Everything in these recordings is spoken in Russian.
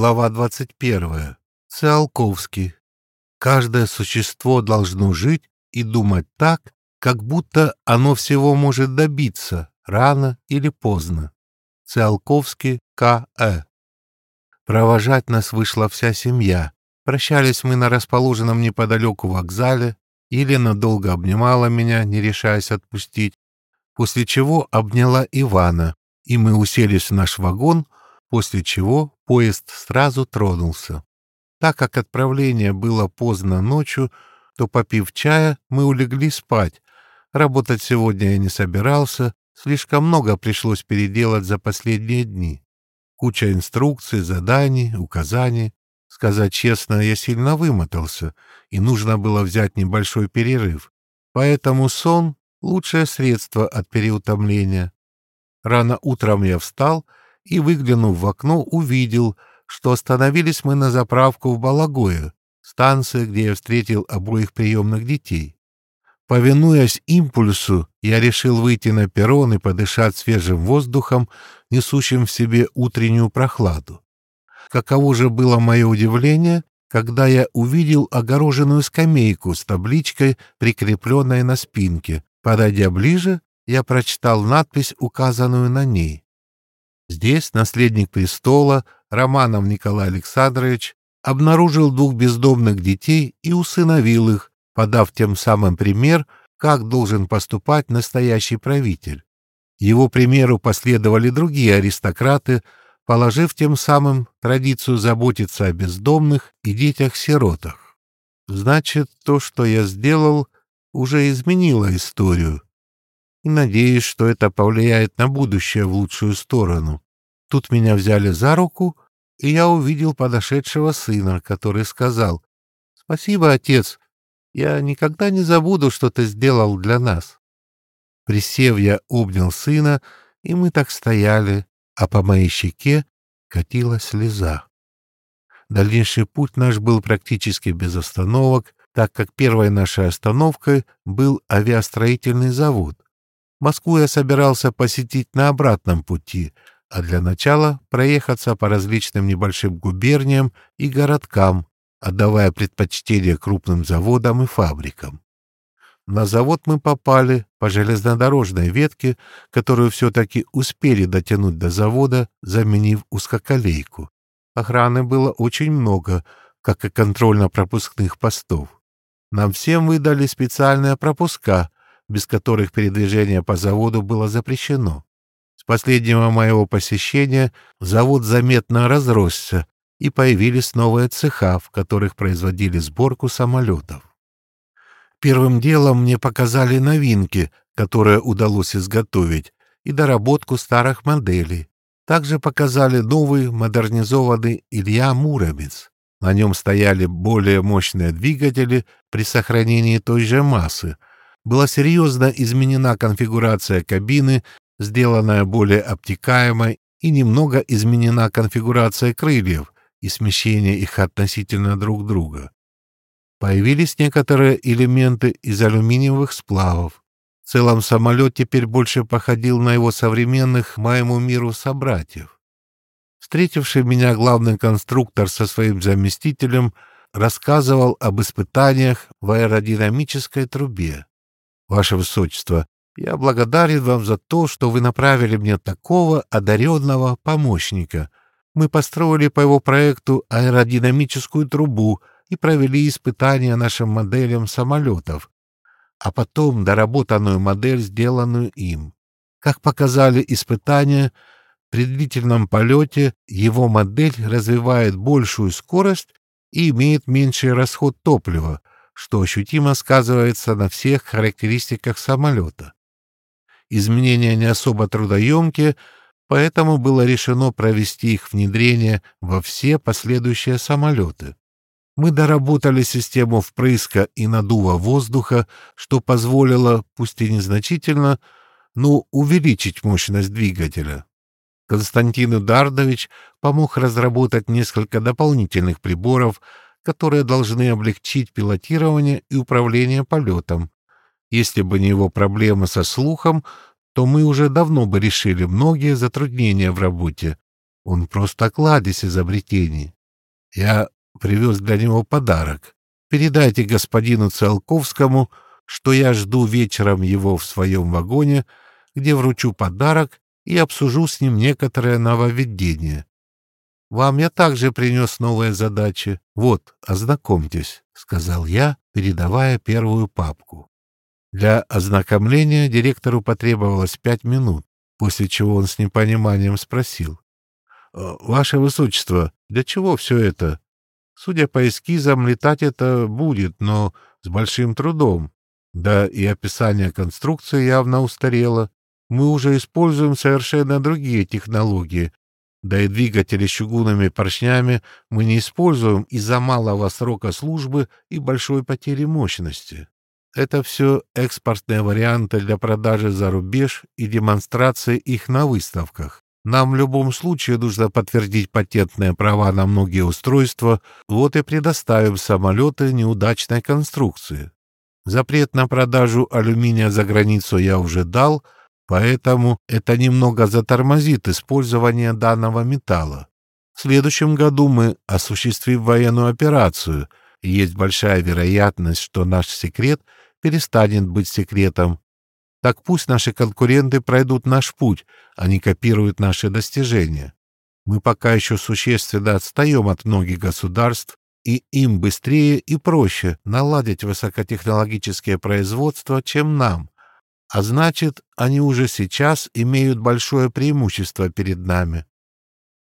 Глава 21. Циолковский. Каждое существо должно жить и думать так, как будто оно всего может добиться, рано или поздно. Циолковский К.Э. Провожать нас вышла вся семья. Прощались мы на расположенном неподалеку вокзале. Елена долго обнимала меня, не решаясь отпустить, после чего обняла Ивана, и мы уселись в наш вагон, после чего поезд сразу тронулся. Так как отправление было поздно ночью, то, попив чая, мы улегли спать. Работать сегодня я не собирался, слишком много пришлось переделать за последние дни. Куча инструкций, заданий, указаний. Сказать честно, я сильно вымотался, и нужно было взять небольшой перерыв. Поэтому сон — лучшее средство от переутомления. Рано утром я встал и, выглянув в окно, увидел, что остановились мы на заправку в Балагое, станции, где я встретил обоих приемных детей. Повинуясь импульсу, я решил выйти на перрон и подышать свежим воздухом, несущим в себе утреннюю прохладу. Каково же было мое удивление, когда я увидел огороженную скамейку с табличкой, прикрепленной на спинке. Подойдя ближе, я прочитал надпись, указанную на ней. Здесь наследник престола, Романов Николай Александрович, обнаружил двух бездомных детей и усыновил их, подав тем самым пример, как должен поступать настоящий правитель. Его примеру последовали другие аристократы, положив тем самым традицию заботиться о бездомных и детях-сиротах. Значит, то, что я сделал, уже изменило историю. И надеюсь, что это повлияет на будущее в лучшую сторону. Тут меня взяли за руку и я увидел подошедшего сына, который сказал, «Спасибо, отец, я никогда не забуду, что ты сделал для нас». Присев, я обнял сына, и мы так стояли, а по моей щеке катилась слеза. Дальнейший путь наш был практически без остановок, так как первой нашей остановкой был авиастроительный завод. Москву я собирался посетить на обратном пути — а для начала проехаться по различным небольшим губерниям и городкам, отдавая предпочтение крупным заводам и фабрикам. На завод мы попали по железнодорожной ветке, которую все-таки успели дотянуть до завода, заменив узкоколейку. Охраны было очень много, как и контрольно-пропускных постов. Нам всем выдали специальные пропуска, без которых передвижение по заводу было запрещено последнего моего посещения завод заметно разросся, и появились новые цеха, в которых производили сборку самолетов. Первым делом мне показали новинки, которые удалось изготовить, и доработку старых моделей. Также показали новый модернизованный Илья Муромец. На нем стояли более мощные двигатели при сохранении той же массы. Была серьезно изменена конфигурация кабины сделанная более обтекаемой и немного изменена конфигурация крыльев и смещение их относительно друг друга. Появились некоторые элементы из алюминиевых сплавов. В целом самолет теперь больше походил на его современных моему миру собратьев. Встретивший меня главный конструктор со своим заместителем рассказывал об испытаниях в аэродинамической трубе. «Ваше Высочество, я благодарен вам за то, что вы направили мне такого одаренного помощника. Мы построили по его проекту аэродинамическую трубу и провели испытания нашим моделям самолетов, а потом доработанную модель, сделанную им. Как показали испытания, при длительном полете его модель развивает большую скорость и имеет меньший расход топлива, что ощутимо сказывается на всех характеристиках самолета. Изменения не особо трудоемкие, поэтому было решено провести их внедрение во все последующие самолеты. Мы доработали систему впрыска и надува воздуха, что позволило, пусть и незначительно, но увеличить мощность двигателя. Константин Эдардович помог разработать несколько дополнительных приборов, которые должны облегчить пилотирование и управление полетом, если бы не его проблемы со слухом, то мы уже давно бы решили многие затруднения в работе. Он просто кладезь изобретений. Я привез для него подарок. Передайте господину Циолковскому, что я жду вечером его в своем вагоне, где вручу подарок и обсужу с ним некоторое нововведение. Вам я также принес новые задачи. Вот, ознакомьтесь, — сказал я, передавая первую папку. Для ознакомления директору потребовалось пять минут, после чего он с непониманием спросил. «Э, «Ваше Высочество, для чего все это? Судя по эскизам, летать это будет, но с большим трудом. Да и описание конструкции явно устарело. Мы уже используем совершенно другие технологии. Да и двигатели с чугунными поршнями мы не используем из-за малого срока службы и большой потери мощности. Это все экспортные варианты для продажи за рубеж и демонстрации их на выставках. Нам в любом случае нужно подтвердить патентные права на многие устройства, вот и предоставим самолеты неудачной конструкции. Запрет на продажу алюминия за границу я уже дал, поэтому это немного затормозит использование данного металла. В следующем году мы осуществим военную операцию, и есть большая вероятность, что наш секрет — перестанет быть секретом. Так пусть наши конкуренты пройдут наш путь, не копируют наши достижения. Мы пока еще существенно отстаем от многих государств, и им быстрее и проще наладить высокотехнологическое производство, чем нам. А значит, они уже сейчас имеют большое преимущество перед нами.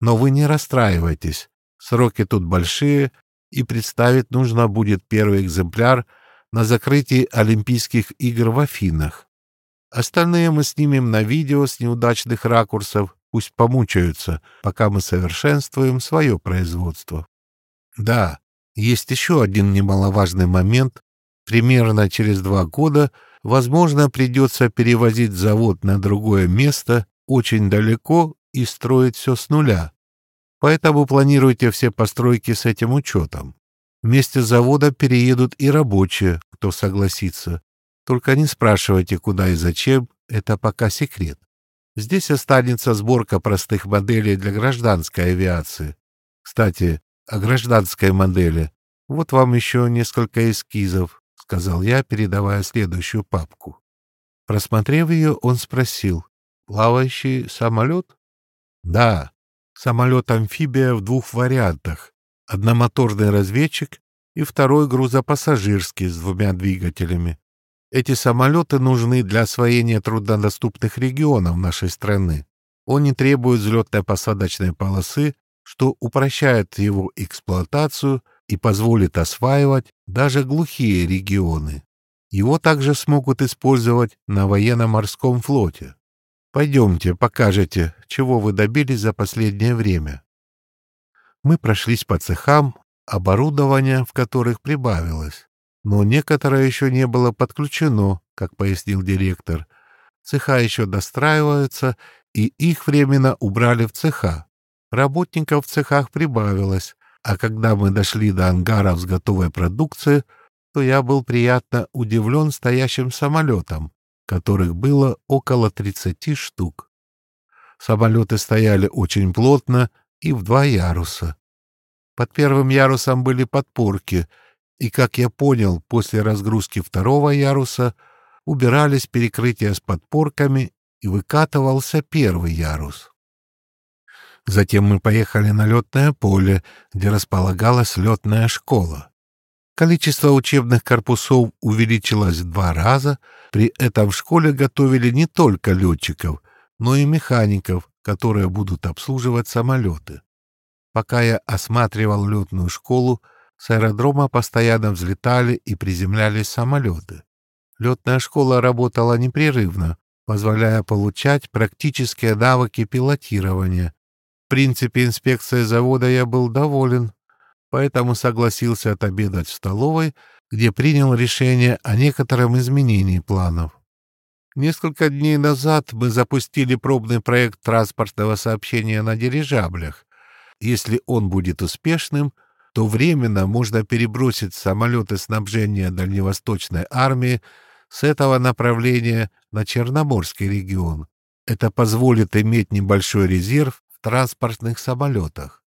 Но вы не расстраивайтесь. Сроки тут большие, и представить нужно будет первый экземпляр — на закрытии Олимпийских игр в Афинах. Остальные мы снимем на видео с неудачных ракурсов, пусть помучаются, пока мы совершенствуем свое производство. Да, есть еще один немаловажный момент. Примерно через два года, возможно, придется перевозить завод на другое место очень далеко и строить все с нуля. Поэтому планируйте все постройки с этим учетом. Вместе завода переедут и рабочие, кто согласится. Только не спрашивайте, куда и зачем, это пока секрет. Здесь останется сборка простых моделей для гражданской авиации. Кстати, о гражданской модели. Вот вам еще несколько эскизов, — сказал я, передавая следующую папку. Просмотрев ее, он спросил. «Плавающий самолет?» «Да, самолет-амфибия в двух вариантах одномоторный разведчик и второй грузопассажирский с двумя двигателями. Эти самолеты нужны для освоения труднодоступных регионов нашей страны. Он не требует взлетно-посадочной полосы, что упрощает его эксплуатацию и позволит осваивать даже глухие регионы. Его также смогут использовать на военно-морском флоте. Пойдемте, покажете, чего вы добились за последнее время. Мы прошлись по цехам, оборудование в которых прибавилось, но некоторое еще не было подключено, как пояснил директор. Цеха еще достраиваются, и их временно убрали в цеха. Работников в цехах прибавилось, а когда мы дошли до ангаров с готовой продукцией, то я был приятно удивлен стоящим самолетом, которых было около 30 штук. Самолеты стояли очень плотно, и в два яруса. Под первым ярусом были подпорки, и, как я понял, после разгрузки второго яруса убирались перекрытия с подпорками и выкатывался первый ярус. Затем мы поехали на летное поле, где располагалась летная школа. Количество учебных корпусов увеличилось в два раза, при этом в школе готовили не только летчиков, но и механиков, которые будут обслуживать самолеты. Пока я осматривал летную школу, с аэродрома постоянно взлетали и приземлялись самолеты. Летная школа работала непрерывно, позволяя получать практические навыки пилотирования. В принципе, инспекцией завода я был доволен, поэтому согласился отобедать в столовой, где принял решение о некотором изменении планов. Несколько дней назад мы запустили пробный проект транспортного сообщения на дирижаблях. Если он будет успешным, то временно можно перебросить самолеты снабжения Дальневосточной армии с этого направления на Черноморский регион. Это позволит иметь небольшой резерв транспортных самолетах.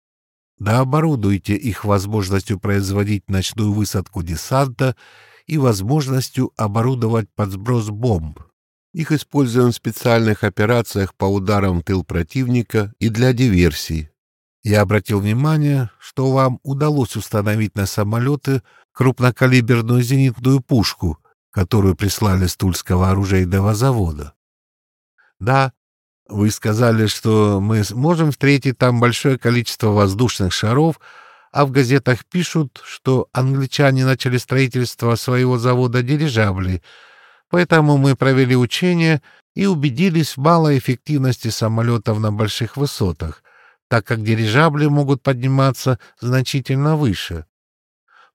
Да оборудуйте их возможностью производить ночную высадку десанта и возможностью оборудовать под сброс бомб. Их используем в специальных операциях по ударам в тыл противника и для диверсий. Я обратил внимание, что вам удалось установить на самолеты крупнокалиберную зенитную пушку, которую прислали с Тульского оружейного завода. Да, вы сказали, что мы сможем встретить там большое количество воздушных шаров, а в газетах пишут, что англичане начали строительство своего завода дирижаблей, поэтому мы провели учения и убедились в малой эффективности самолетов на больших высотах, так как дирижабли могут подниматься значительно выше.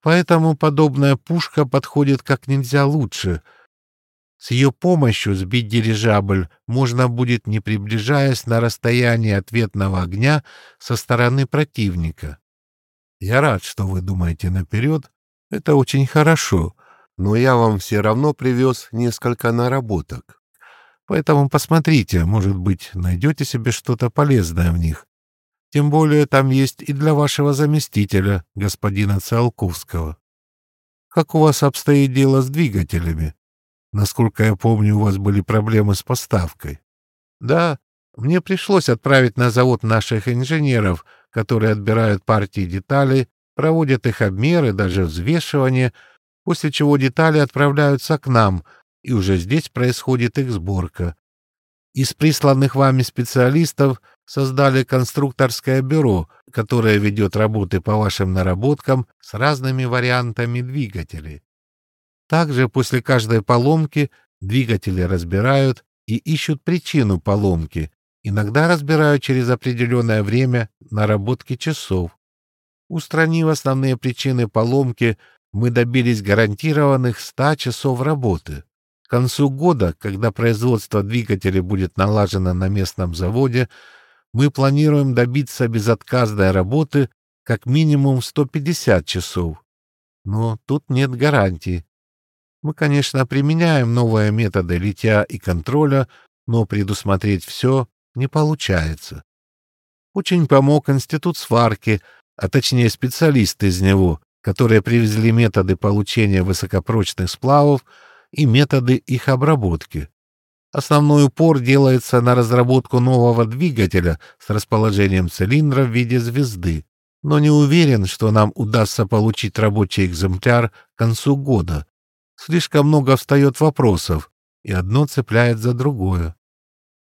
Поэтому подобная пушка подходит как нельзя лучше — с ее помощью сбить дирижабль можно будет, не приближаясь на расстояние ответного огня со стороны противника. Я рад, что вы думаете наперед. Это очень хорошо, но я вам все равно привез несколько наработок. Поэтому посмотрите, может быть, найдете себе что-то полезное в них. Тем более там есть и для вашего заместителя, господина Циолковского. Как у вас обстоит дело с двигателями? Насколько я помню, у вас были проблемы с поставкой. Да, мне пришлось отправить на завод наших инженеров, которые отбирают партии деталей, проводят их обмеры, даже взвешивание, после чего детали отправляются к нам, и уже здесь происходит их сборка. Из присланных вами специалистов создали конструкторское бюро, которое ведет работы по вашим наработкам с разными вариантами двигателей. Также после каждой поломки двигатели разбирают и ищут причину поломки, иногда разбирают через определенное время наработки часов. Устранив основные причины поломки, мы добились гарантированных 100 часов работы. К концу года, когда производство двигателей будет налажено на местном заводе, мы планируем добиться безотказной работы как минимум 150 часов. Но тут нет гарантии. Мы, конечно, применяем новые методы литья и контроля, но предусмотреть все не получается. Очень помог институт сварки, а точнее специалисты из него, которые привезли методы получения высокопрочных сплавов и методы их обработки. Основной упор делается на разработку нового двигателя с расположением цилиндра в виде звезды, но не уверен, что нам удастся получить рабочий экземпляр к концу года, Слишком много встает вопросов, и одно цепляет за другое.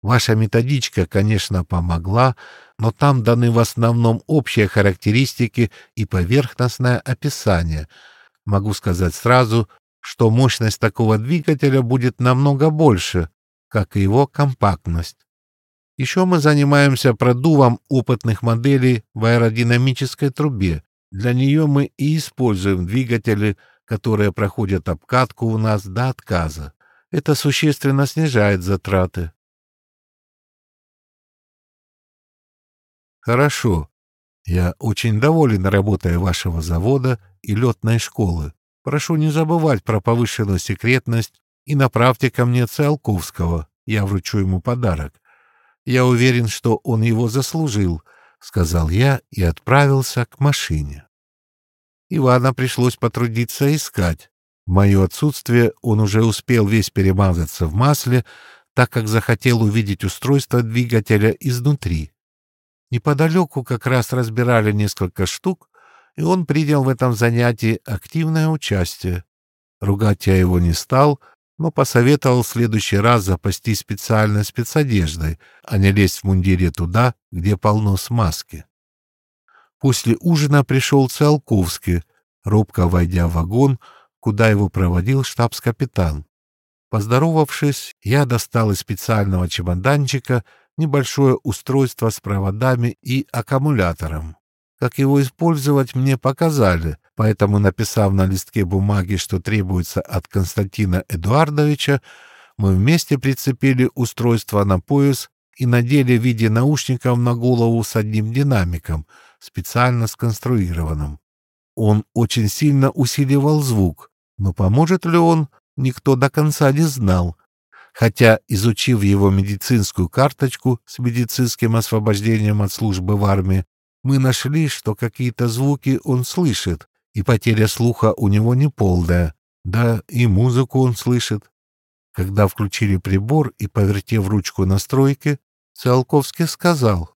Ваша методичка, конечно, помогла, но там даны в основном общие характеристики и поверхностное описание. Могу сказать сразу, что мощность такого двигателя будет намного больше, как и его компактность. Еще мы занимаемся продувом опытных моделей в аэродинамической трубе. Для нее мы и используем двигатели которые проходят обкатку у нас до отказа. Это существенно снижает затраты. Хорошо. Я очень доволен работой вашего завода и летной школы. Прошу не забывать про повышенную секретность и направьте ко мне Циолковского. Я вручу ему подарок. Я уверен, что он его заслужил, — сказал я и отправился к машине. Ивана пришлось потрудиться искать. В мое отсутствие он уже успел весь перемазаться в масле, так как захотел увидеть устройство двигателя изнутри. Неподалеку как раз разбирали несколько штук, и он принял в этом занятии активное участие. Ругать я его не стал, но посоветовал в следующий раз запастись специальной спецодеждой, а не лезть в мундире туда, где полно смазки. После ужина пришел Циолковский, робко войдя в вагон, куда его проводил штабс-капитан. Поздоровавшись, я достал из специального чемоданчика небольшое устройство с проводами и аккумулятором. Как его использовать, мне показали, поэтому, написав на листке бумаги, что требуется от Константина Эдуардовича, мы вместе прицепили устройство на пояс и надели в виде наушников на голову с одним динамиком — специально сконструированном. Он очень сильно усиливал звук, но поможет ли он, никто до конца не знал. хотя, изучив его медицинскую карточку с медицинским освобождением от службы в армии, мы нашли, что какие-то звуки он слышит, и потеря слуха у него не полная, да и музыку он слышит. Когда включили прибор и, повертев ручку настройки, Циолковский сказал,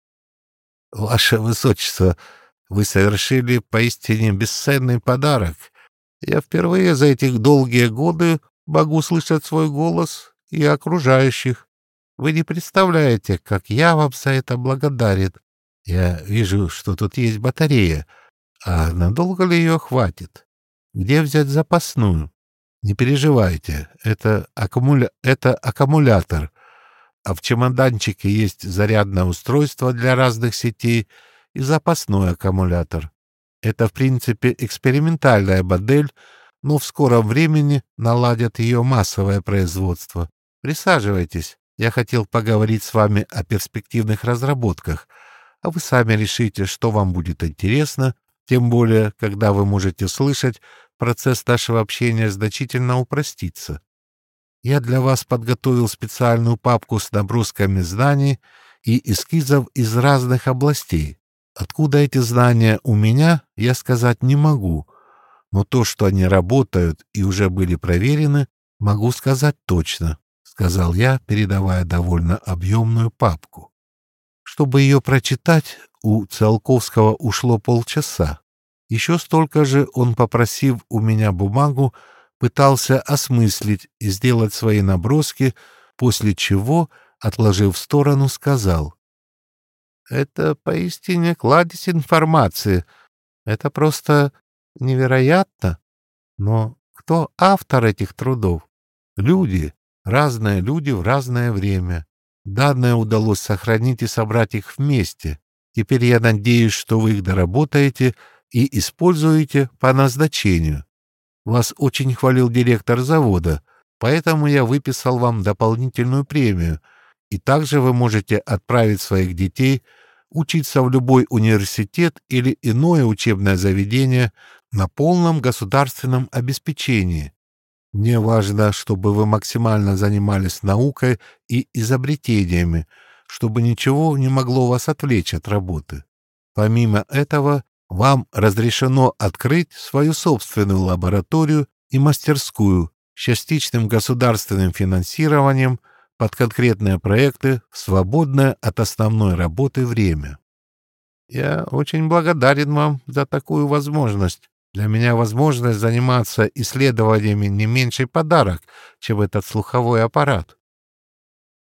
«Ваше Высочество, вы совершили поистине бесценный подарок. Я впервые за эти долгие годы могу слышать свой голос и окружающих. Вы не представляете, как я вам за это благодарен. Я вижу, что тут есть батарея. А надолго ли ее хватит? Где взять запасную? Не переживайте, это, аккумуля... это аккумулятор. А в чемоданчике есть зарядное устройство для разных сетей и запасной аккумулятор. Это, в принципе, экспериментальная модель, но в скором времени наладят ее массовое производство. Присаживайтесь. Я хотел поговорить с вами о перспективных разработках, а вы сами решите, что вам будет интересно, тем более, когда вы можете слышать, процесс нашего общения значительно упростится. Я для вас подготовил специальную папку с набросками знаний и эскизов из разных областей. Откуда эти знания у меня, я сказать не могу, но то, что они работают и уже были проверены, могу сказать точно, — сказал я, передавая довольно объемную папку. Чтобы ее прочитать, у Циолковского ушло полчаса. Еще столько же он, попросив у меня бумагу, пытался осмыслить и сделать свои наброски, после чего, отложив в сторону, сказал. «Это поистине кладезь информации. Это просто невероятно. Но кто автор этих трудов? Люди, разные люди в разное время. Данные удалось сохранить и собрать их вместе. Теперь я надеюсь, что вы их доработаете — и используете по назначению. Вас очень хвалил директор завода, поэтому я выписал вам дополнительную премию, и также вы можете отправить своих детей учиться в любой университет или иное учебное заведение на полном государственном обеспечении. Мне важно, чтобы вы максимально занимались наукой и изобретениями, чтобы ничего не могло вас отвлечь от работы. Помимо этого, вам разрешено открыть свою собственную лабораторию и мастерскую с частичным государственным финансированием под конкретные проекты в свободное от основной работы время. Я очень благодарен вам за такую возможность. Для меня возможность заниматься исследованиями не меньший подарок, чем этот слуховой аппарат.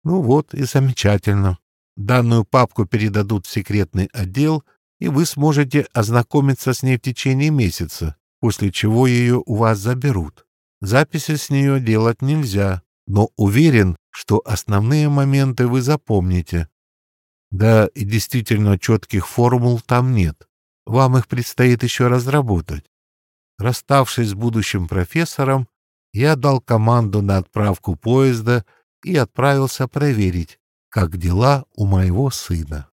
Ну вот и замечательно. Данную папку передадут в секретный отдел и вы сможете ознакомиться с ней в течение месяца, после чего ее у вас заберут. Записи с нее делать нельзя, но уверен, что основные моменты вы запомните. Да, и действительно четких формул там нет. Вам их предстоит еще разработать. Расставшись с будущим профессором, я дал команду на отправку поезда и отправился проверить, как дела у моего сына.